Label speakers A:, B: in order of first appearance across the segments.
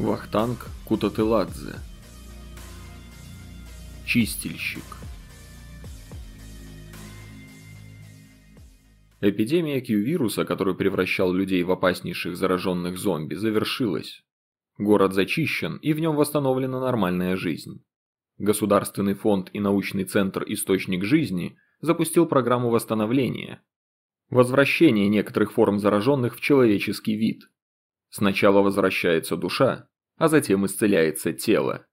A: Вахтанг Кутатыладзе Чистильщик Эпидемия Q-вируса, который превращал людей в опаснейших зараженных зомби, завершилась. Город зачищен, и в нем восстановлена нормальная жизнь. Государственный фонд и научный центр «Источник жизни» запустил программу восстановления. Возвращение некоторых форм зараженных в человеческий вид. Сначала возвращается душа, а затем исцеляется тело.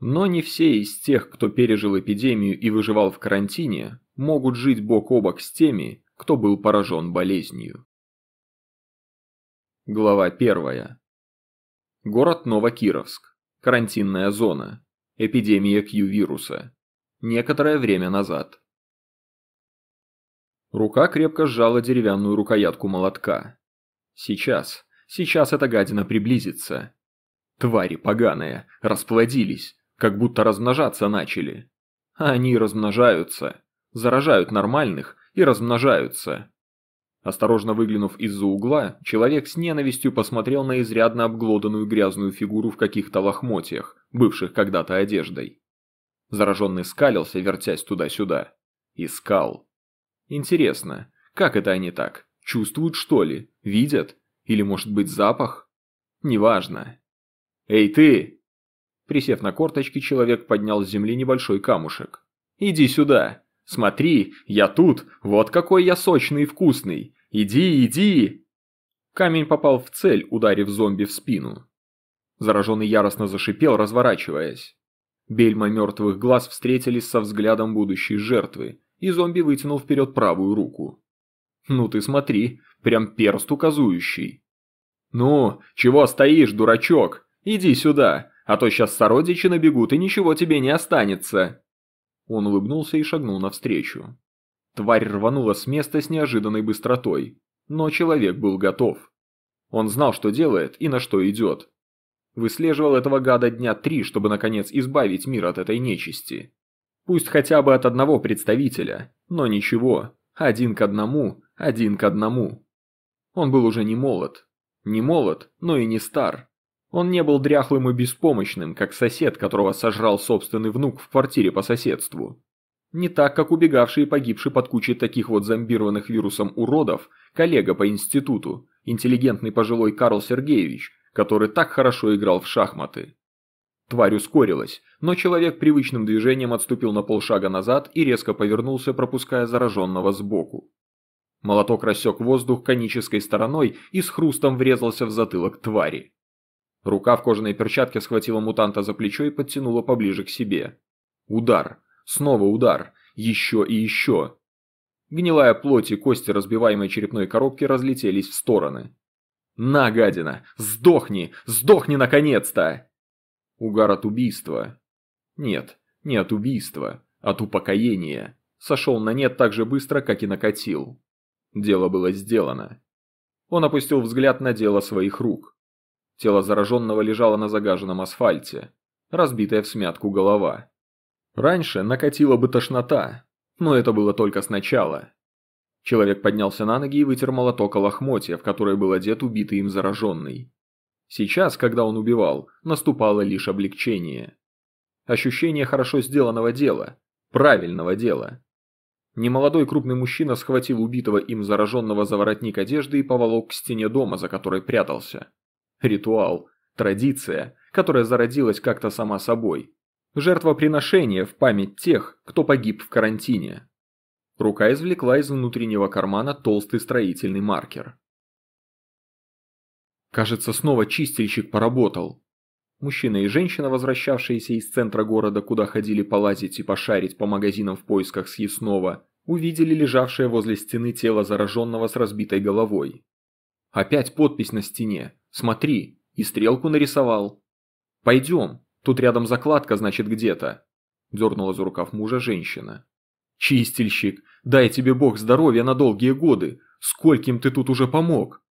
A: Но не все из тех, кто пережил эпидемию и выживал в карантине, могут жить бок о бок с теми, кто был поражен болезнью. Глава 1. Город Новокировск. Карантинная зона. Эпидемия Q-вируса. Некоторое время назад. Рука крепко сжала деревянную рукоятку молотка. Сейчас, сейчас эта гадина приблизится. Твари поганые, расплодились, как будто размножаться начали. А они размножаются, заражают нормальных и размножаются. Осторожно выглянув из-за угла, человек с ненавистью посмотрел на изрядно обглоданную грязную фигуру в каких-то лохмотьях, бывших когда-то одеждой. Зараженный скалился, вертясь туда-сюда. Искал. Интересно, как это они так? Чувствуют что ли? Видят? Или может быть запах? Неважно. «Эй ты!» Присев на корточки, человек поднял с земли небольшой камушек. «Иди сюда!» Смотри, я тут, вот какой я сочный и вкусный. Иди, иди!» Камень попал в цель, ударив зомби в спину. Зараженный яростно зашипел, разворачиваясь. Бельма мертвых глаз встретились со взглядом будущей жертвы, и зомби вытянул вперед правую руку. «Ну ты смотри, прям перст указующий». «Ну, чего стоишь, дурачок? Иди сюда, а то сейчас сородичи набегут и ничего тебе не останется». Он улыбнулся и шагнул навстречу. Тварь рванула с места с неожиданной быстротой, но человек был готов. Он знал, что делает и на что идет. Выслеживал этого гада дня три, чтобы наконец избавить мир от этой нечисти. Пусть хотя бы от одного представителя, но ничего, один к одному, один к одному. Он был уже не молод. Не молод, но и не стар. Он не был дряхлым и беспомощным, как сосед, которого сожрал собственный внук в квартире по соседству. Не так, как убегавший и погибший под кучей таких вот зомбированных вирусом уродов, коллега по институту, интеллигентный пожилой Карл Сергеевич, который так хорошо играл в шахматы. Тварь ускорилась, но человек привычным движением отступил на полшага назад и резко повернулся, пропуская зараженного сбоку. Молоток рассек воздух конической стороной и с хрустом врезался в затылок твари. Рука в кожаной перчатке схватила мутанта за плечо и подтянула поближе к себе. Удар. Снова удар. Еще и еще. Гнилая плоть и кости разбиваемой черепной коробки разлетелись в стороны. «На, гадина! Сдохни! Сдохни наконец-то!» Угар от убийства. Нет, не от убийства, от упокоения. Сошел на нет так же быстро, как и накатил. Дело было сделано. Он опустил взгляд на дело своих рук. Тело зараженного лежало на загаженном асфальте, разбитая в смятку голова. Раньше накатила бы тошнота, но это было только сначала. Человек поднялся на ноги и вытер молоток о лохмотья, в которое был одет убитый им зараженный. Сейчас, когда он убивал, наступало лишь облегчение. Ощущение хорошо сделанного дела, правильного дела. Немолодой крупный мужчина схватил убитого им зараженного за воротник одежды и поволок к стене дома, за которой прятался. Ритуал, традиция, которая зародилась как-то сама собой. Жертвоприношение в память тех, кто погиб в карантине. Рука извлекла из внутреннего кармана толстый строительный маркер. Кажется, снова чистильщик поработал. Мужчина и женщина, возвращавшиеся из центра города, куда ходили полазить и пошарить по магазинам в поисках съестного, увидели лежавшее возле стены тело зараженного с разбитой головой. Опять подпись на стене. Смотри, и стрелку нарисовал. Пойдем, тут рядом закладка, значит, где-то. Дернула за рукав мужа женщина. Чистильщик, дай тебе бог здоровья на долгие годы. Скольким ты тут уже помог?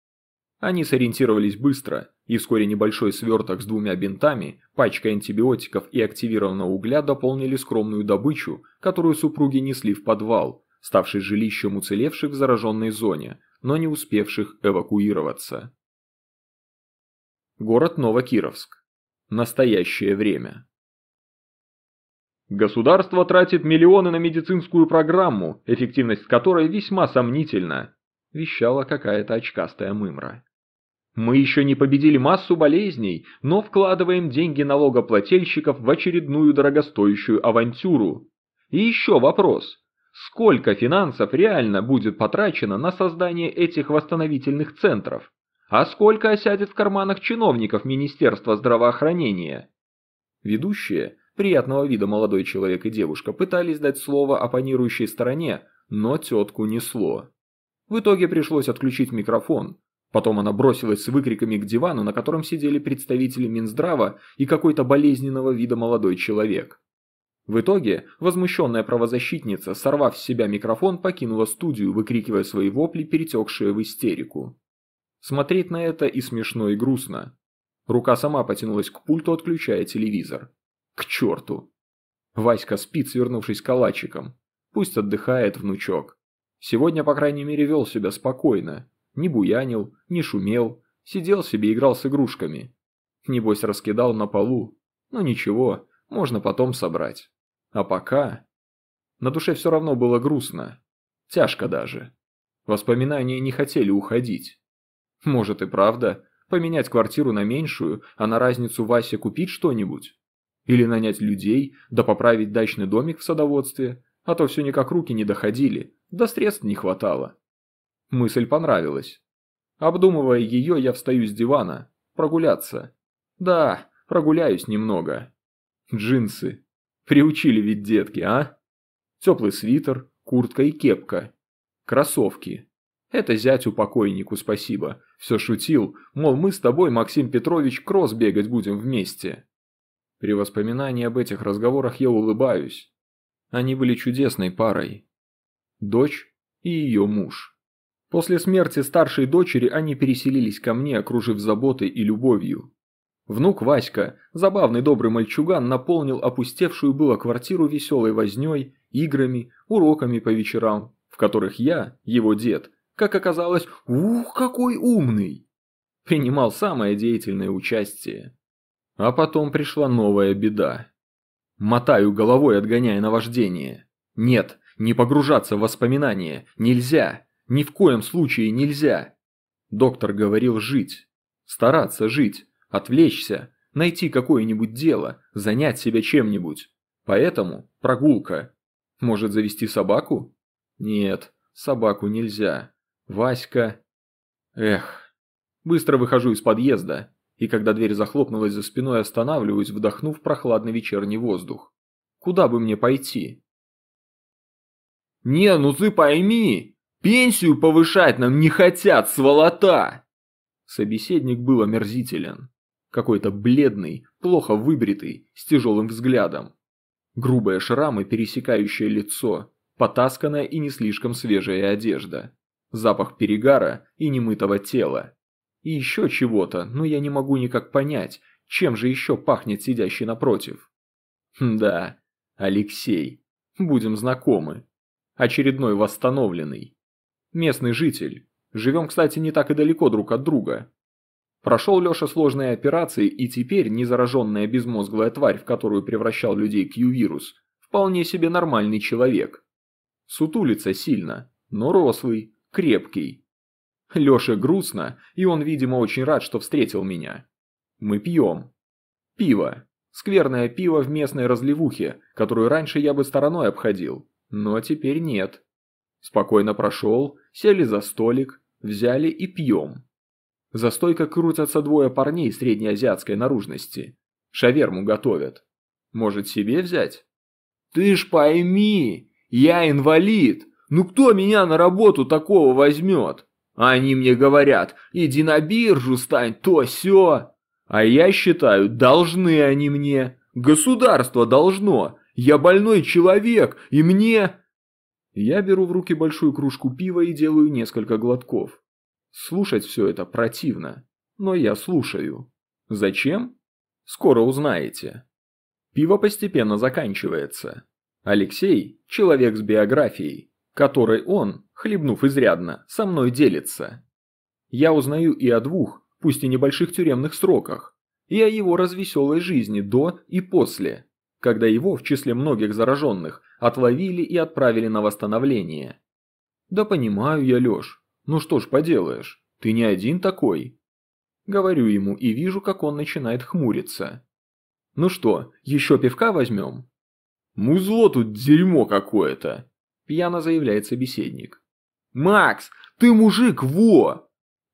A: Они сориентировались быстро, и вскоре небольшой сверток с двумя бинтами, пачкой антибиотиков и активированного угля дополнили скромную добычу, которую супруги несли в подвал, ставший жилищем уцелевших в зараженной зоне, но не успевших эвакуироваться. Город Новокировск. Настоящее время. Государство тратит миллионы на медицинскую программу, эффективность которой весьма сомнительна, вещала какая-то очкастая мымра. Мы еще не победили массу болезней, но вкладываем деньги налогоплательщиков в очередную дорогостоящую авантюру. И еще вопрос. Сколько финансов реально будет потрачено на создание этих восстановительных центров? А сколько осядет в карманах чиновников Министерства здравоохранения? Ведущие, приятного вида молодой человек и девушка, пытались дать слово оппонирующей стороне, но тетку несло. В итоге пришлось отключить микрофон. Потом она бросилась с выкриками к дивану, на котором сидели представители Минздрава и какой-то болезненного вида молодой человек. В итоге, возмущенная правозащитница, сорвав с себя микрофон, покинула студию, выкрикивая свои вопли, перетекшие в истерику. Смотреть на это и смешно, и грустно. Рука сама потянулась к пульту, отключая телевизор. К черту. Васька спит, свернувшись калачиком. Пусть отдыхает внучок. Сегодня, по крайней мере, вел себя спокойно. Не буянил, не шумел. Сидел себе, играл с игрушками. Небось, раскидал на полу. Но ничего, можно потом собрать. А пока... На душе все равно было грустно. Тяжко даже. Воспоминания не хотели уходить. Может и правда, поменять квартиру на меньшую, а на разницу Васе купить что-нибудь? Или нанять людей, да поправить дачный домик в садоводстве, а то все никак руки не доходили, да средств не хватало. Мысль понравилась. Обдумывая ее, я встаю с дивана. Прогуляться. Да, прогуляюсь немного. Джинсы. Приучили ведь детки, а? Теплый свитер, куртка и кепка. Кроссовки. Это зятю покойнику спасибо. Все шутил, мол, мы с тобой, Максим Петрович, кросс бегать будем вместе. При воспоминании об этих разговорах я улыбаюсь. Они были чудесной парой. Дочь и ее муж. После смерти старшей дочери они переселились ко мне, окружив заботой и любовью. Внук Васька, забавный добрый мальчуган, наполнил опустевшую было квартиру веселой вознёй, играми, уроками по вечерам, в которых я, его дед, как оказалось, ух, какой умный! Принимал самое деятельное участие. А потом пришла новая беда. Мотаю головой, отгоняя наваждение. Нет, не погружаться в воспоминания. Нельзя. Ни в коем случае нельзя. Доктор говорил жить. Стараться жить. Отвлечься. Найти какое-нибудь дело. Занять себя чем-нибудь. Поэтому прогулка. Может завести собаку? Нет, собаку нельзя. Васька... Эх. Быстро выхожу из подъезда, и когда дверь захлопнулась за спиной, останавливаюсь, вдохнув прохладный вечерний воздух. Куда бы мне пойти? «Не, ну ты пойми! Пенсию повышать нам не хотят, сволота!» Собеседник был омерзителен. Какой-то бледный, плохо выбритый, с тяжелым взглядом. Грубые шрамы, пересекающее лицо, потасканная и не слишком свежая одежда запах перегара и немытого тела. И еще чего-то, но я не могу никак понять, чем же еще пахнет сидящий напротив. Да, Алексей. Будем знакомы. Очередной восстановленный. Местный житель. Живем, кстати, не так и далеко друг от друга. Прошел Леша сложные операции, и теперь незараженная безмозглая тварь, в которую превращал людей Q-вирус, вполне себе нормальный человек. Сутулится сильно, но рослый, крепкий. Лёше грустно, и он, видимо, очень рад, что встретил меня. Мы пьем. Пиво. Скверное пиво в местной разливухе, которую раньше я бы стороной обходил, но теперь нет. Спокойно прошел, сели за столик, взяли и пьем. За стойкой крутятся двое парней среднеазиатской наружности. Шаверму готовят. Может себе взять? «Ты ж пойми, я инвалид, ну кто меня на работу такого возьмет? Они мне говорят, иди на биржу стань, то все. А я считаю, должны они мне. Государство должно. Я больной человек, и мне... Я беру в руки большую кружку пива и делаю несколько глотков. Слушать все это противно, но я слушаю. Зачем? Скоро узнаете. Пиво постепенно заканчивается. Алексей – человек с биографией которой он, хлебнув изрядно, со мной делится. Я узнаю и о двух, пусть и небольших тюремных сроках, и о его развеселой жизни до и после, когда его, в числе многих зараженных, отловили и отправили на восстановление. Да понимаю я, Лёш, ну что ж поделаешь, ты не один такой. Говорю ему и вижу, как он начинает хмуриться. Ну что, еще пивка возьмем? Музло тут дерьмо какое-то, пьяно заявляет собеседник. Макс, ты мужик, во!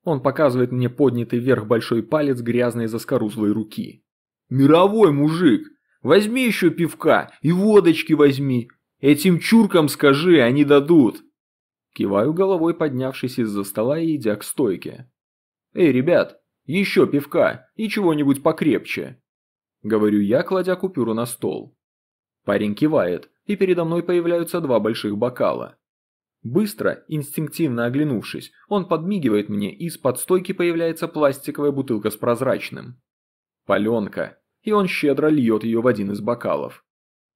A: Он показывает мне поднятый вверх большой палец грязной заскорузлой руки. «Мировой мужик! Возьми еще пивка и водочки возьми! Этим чуркам скажи, они дадут!» Киваю головой, поднявшись из-за стола и идя к стойке. «Эй, ребят, еще пивка и чего-нибудь покрепче!» Говорю я, кладя купюру на стол. Парень кивает, и передо мной появляются два больших бокала. Быстро, инстинктивно оглянувшись, он подмигивает мне, и из-под стойки появляется пластиковая бутылка с прозрачным. Паленка, и он щедро льет ее в один из бокалов.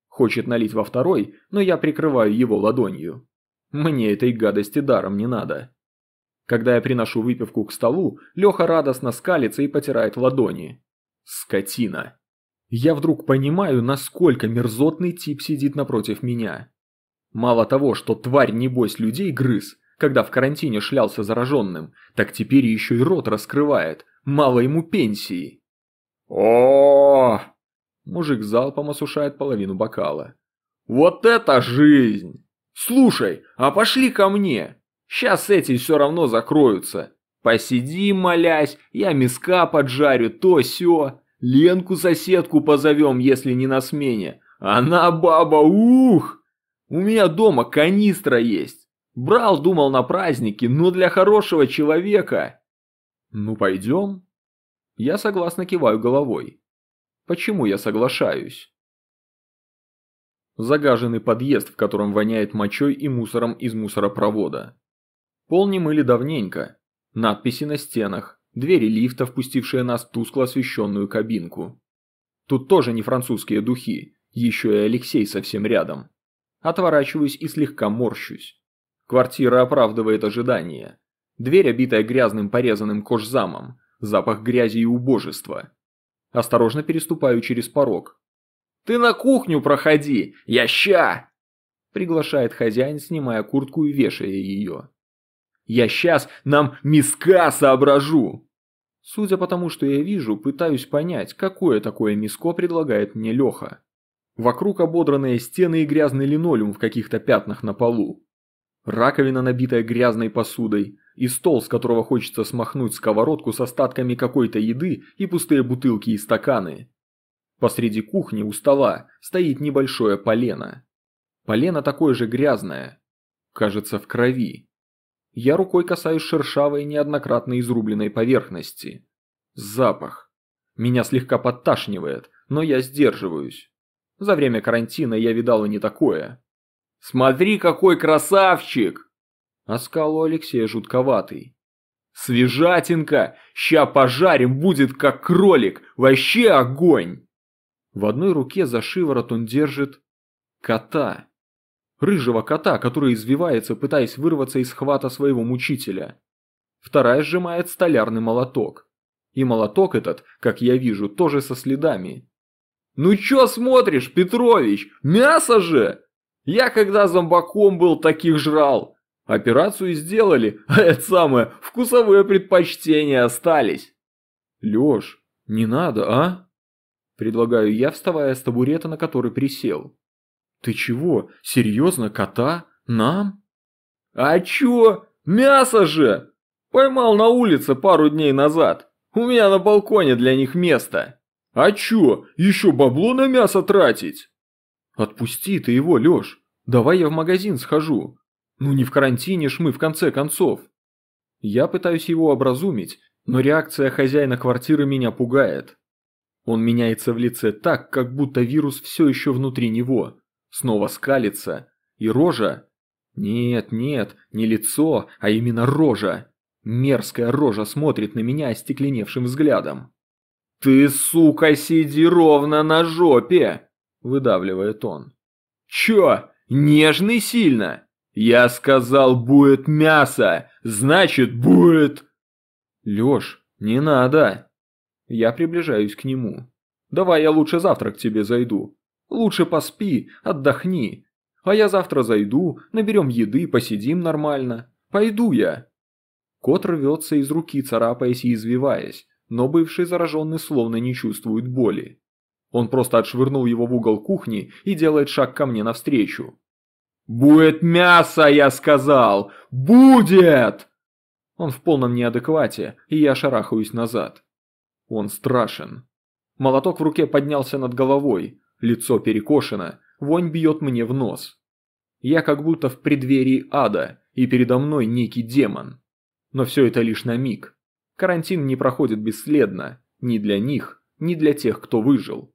A: Хочет налить во второй, но я прикрываю его ладонью. Мне этой гадости даром не надо. Когда я приношу выпивку к столу, Леха радостно скалится и потирает ладони. Скотина. Я вдруг понимаю, насколько мерзотный тип сидит напротив меня. Мало того, что тварь небось людей грыз, когда в карантине шлялся зараженным, так теперь еще и рот раскрывает, мало ему пенсии. о Мужик залпом осушает половину бокала. «Вот это жизнь! Слушай, а пошли ко мне! Сейчас эти все равно закроются. Посиди, молясь, я миска поджарю, то все. Ленку соседку позовем, если не на смене. Она баба, ух!» У меня дома канистра есть. Брал, думал, на праздники, но для хорошего человека. Ну, пойдем. Я согласно киваю головой. Почему я соглашаюсь? Загаженный подъезд, в котором воняет мочой и мусором из мусоропровода. Пол не мыли давненько. Надписи на стенах, двери лифта, впустившие нас в тускло освещенную кабинку. Тут тоже не французские духи, еще и Алексей совсем рядом. Отворачиваюсь и слегка морщусь. Квартира оправдывает ожидания. Дверь, обитая грязным порезанным кожзамом, запах грязи и убожества. Осторожно переступаю через порог. «Ты на кухню проходи! Я ща!» Приглашает хозяин, снимая куртку и вешая ее. «Я сейчас нам миска соображу!» Судя по тому, что я вижу, пытаюсь понять, какое такое миско предлагает мне Леха. Вокруг ободранные стены и грязный линолеум в каких-то пятнах на полу. Раковина, набитая грязной посудой, и стол, с которого хочется смахнуть сковородку с остатками какой-то еды и пустые бутылки и стаканы. Посреди кухни у стола стоит небольшое полено. Полено такое же грязное. Кажется, в крови. Я рукой касаюсь шершавой, неоднократно изрубленной поверхности. Запах. Меня слегка подташнивает, но я сдерживаюсь. За время карантина я видал и не такое. «Смотри, какой красавчик!» Оскал у Алексея жутковатый. «Свежатинка! Ща пожарим, будет как кролик! Вообще огонь!» В одной руке за шиворот он держит кота. Рыжего кота, который извивается, пытаясь вырваться из хвата своего мучителя. Вторая сжимает столярный молоток. И молоток этот, как я вижу, тоже со следами. «Ну чё смотришь, Петрович? Мясо же!» «Я когда зомбаком был, таких жрал. Операцию сделали, а это самое, вкусовые предпочтения остались». «Лёш, не надо, а?» Предлагаю я, вставая с табурета, на который присел. «Ты чего, серьезно, кота? Нам?» «А чё? Мясо же! Поймал на улице пару дней назад. У меня на балконе для них место». А чё, еще бабло на мясо тратить? Отпусти ты его, Лёш. Давай я в магазин схожу. Ну не в карантине ж мы в конце концов. Я пытаюсь его образумить, но реакция хозяина квартиры меня пугает. Он меняется в лице так, как будто вирус все еще внутри него. Снова скалится. И рожа... Нет, нет, не лицо, а именно рожа. Мерзкая рожа смотрит на меня остекленевшим взглядом. «Ты, сука, сиди ровно на жопе!» – выдавливает он. «Чё, нежный сильно? Я сказал, будет мясо, значит, будет...» «Лёш, не надо!» Я приближаюсь к нему. «Давай я лучше завтра к тебе зайду. Лучше поспи, отдохни. А я завтра зайду, наберем еды, посидим нормально. Пойду я». Кот рвется из руки, царапаясь и извиваясь, но бывший зараженный словно не чувствует боли. Он просто отшвырнул его в угол кухни и делает шаг ко мне навстречу. «Будет мясо, я сказал! Будет!» Он в полном неадеквате, и я шарахаюсь назад. Он страшен. Молоток в руке поднялся над головой, лицо перекошено, вонь бьет мне в нос. Я как будто в преддверии ада, и передо мной некий демон. Но все это лишь на миг. Карантин не проходит бесследно, ни для них, ни для тех, кто выжил.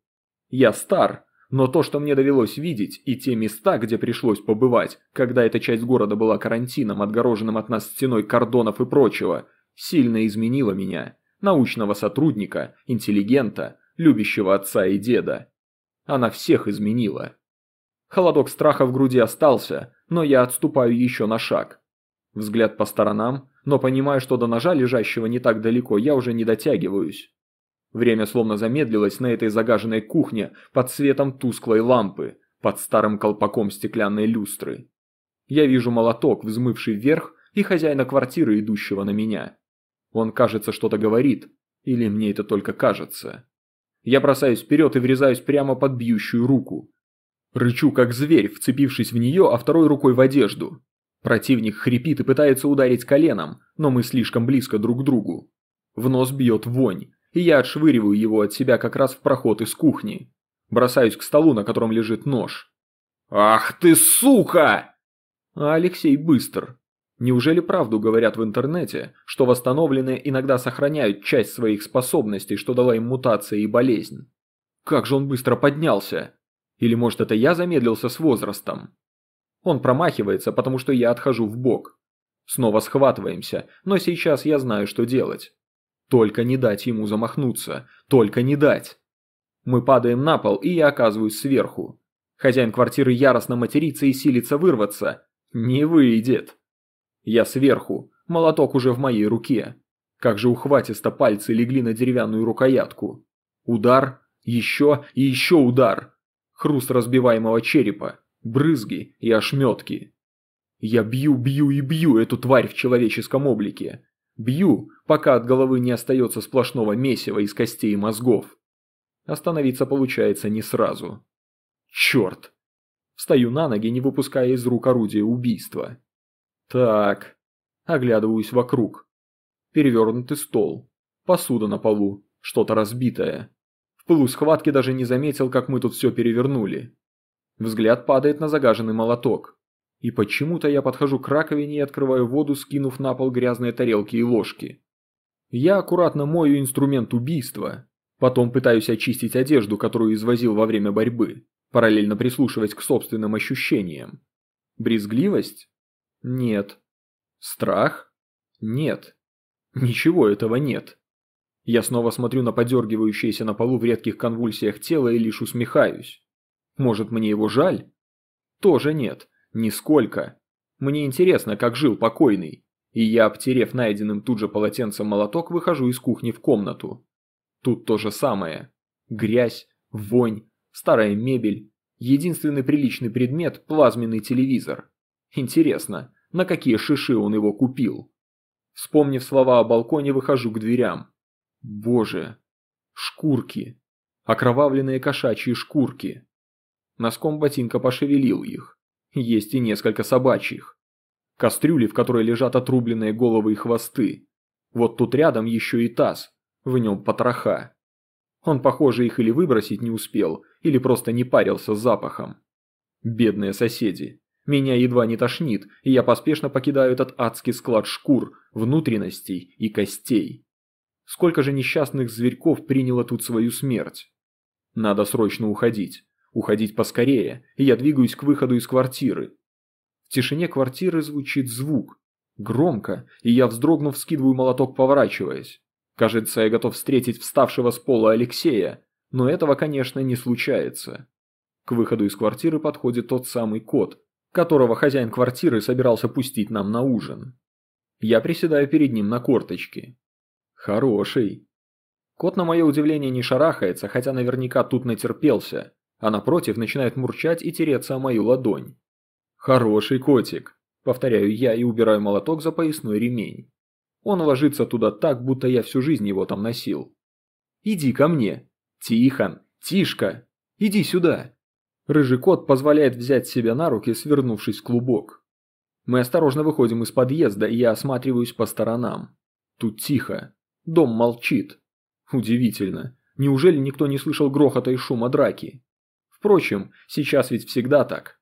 A: Я стар, но то, что мне довелось видеть, и те места, где пришлось побывать, когда эта часть города была карантином, отгороженным от нас стеной кордонов и прочего, сильно изменило меня, научного сотрудника, интеллигента, любящего отца и деда. Она всех изменила. Холодок страха в груди остался, но я отступаю еще на шаг. Взгляд по сторонам, но понимаю, что до ножа, лежащего не так далеко, я уже не дотягиваюсь. Время словно замедлилось на этой загаженной кухне под светом тусклой лампы, под старым колпаком стеклянной люстры. Я вижу молоток, взмывший вверх, и хозяина квартиры, идущего на меня. Он, кажется, что-то говорит, или мне это только кажется. Я бросаюсь вперед и врезаюсь прямо под бьющую руку. Рычу, как зверь, вцепившись в нее, а второй рукой в одежду. Противник хрипит и пытается ударить коленом, но мы слишком близко друг к другу. В нос бьет вонь, и я отшвыриваю его от себя как раз в проход из кухни. Бросаюсь к столу, на котором лежит нож. «Ах ты сука!» А Алексей быстр. Неужели правду говорят в интернете, что восстановленные иногда сохраняют часть своих способностей, что дала им мутация и болезнь? Как же он быстро поднялся? Или может это я замедлился с возрастом? Он промахивается, потому что я отхожу в бок. Снова схватываемся, но сейчас я знаю, что делать. Только не дать ему замахнуться, только не дать. Мы падаем на пол, и я оказываюсь сверху. Хозяин квартиры яростно матерится и силится вырваться. Не выйдет. Я сверху, молоток уже в моей руке. Как же ухватисто пальцы легли на деревянную рукоятку. Удар, еще и еще удар. Хруст разбиваемого черепа брызги и ошметки. Я бью, бью и бью эту тварь в человеческом облике. Бью, пока от головы не остается сплошного месива из костей и мозгов. Остановиться получается не сразу. Черт! Встаю на ноги, не выпуская из рук орудия убийства. Так. Оглядываюсь вокруг. Перевернутый стол. Посуда на полу. Что-то разбитое. В пылу схватки даже не заметил, как мы тут все перевернули. Взгляд падает на загаженный молоток. И почему-то я подхожу к раковине и открываю воду, скинув на пол грязные тарелки и ложки. Я аккуратно мою инструмент убийства. Потом пытаюсь очистить одежду, которую извозил во время борьбы, параллельно прислушиваясь к собственным ощущениям. Брезгливость? Нет. Страх? Нет. Ничего этого нет. Я снова смотрю на подергивающееся на полу в редких конвульсиях тело и лишь усмехаюсь. Может, мне его жаль? Тоже нет, нисколько. Мне интересно, как жил покойный. И я, обтерев найденным тут же полотенцем молоток, выхожу из кухни в комнату. Тут то же самое. Грязь, вонь, старая мебель. Единственный приличный предмет – плазменный телевизор. Интересно, на какие шиши он его купил? Вспомнив слова о балконе, выхожу к дверям. Боже, шкурки. Окровавленные кошачьи шкурки. Носком ботинка пошевелил их. Есть и несколько собачьих. Кастрюли, в которой лежат отрубленные головы и хвосты. Вот тут рядом еще и таз. В нем потроха. Он, похоже, их или выбросить не успел, или просто не парился с запахом. Бедные соседи. Меня едва не тошнит, и я поспешно покидаю этот адский склад шкур, внутренностей и костей. Сколько же несчастных зверьков приняло тут свою смерть? Надо срочно уходить. Уходить поскорее, и я двигаюсь к выходу из квартиры. В тишине квартиры звучит звук. Громко, и я вздрогнув скидываю молоток, поворачиваясь. Кажется, я готов встретить вставшего с пола Алексея, но этого, конечно, не случается. К выходу из квартиры подходит тот самый кот, которого хозяин квартиры собирался пустить нам на ужин. Я приседаю перед ним на корточки. Хороший. Кот на мое удивление не шарахается, хотя наверняка тут натерпелся, а напротив начинает мурчать и тереться о мою ладонь. «Хороший котик», – повторяю я и убираю молоток за поясной ремень. Он ложится туда так, будто я всю жизнь его там носил. «Иди ко мне! Тихон! Тишка! Иди сюда!» Рыжий кот позволяет взять себя на руки, свернувшись клубок. Мы осторожно выходим из подъезда, и я осматриваюсь по сторонам. Тут тихо. Дом молчит. Удивительно. Неужели никто не слышал грохота и шума драки? Впрочем, сейчас ведь всегда так.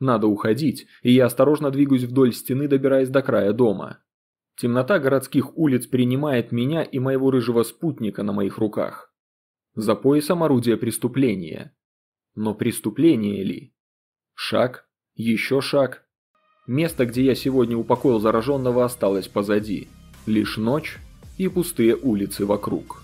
A: Надо уходить, и я осторожно двигаюсь вдоль стены, добираясь до края дома. Темнота городских улиц принимает меня и моего рыжего спутника на моих руках. За поясом орудие преступления. Но преступление ли? Шаг, еще шаг. Место, где я сегодня упокоил зараженного, осталось позади. Лишь ночь и пустые улицы вокруг.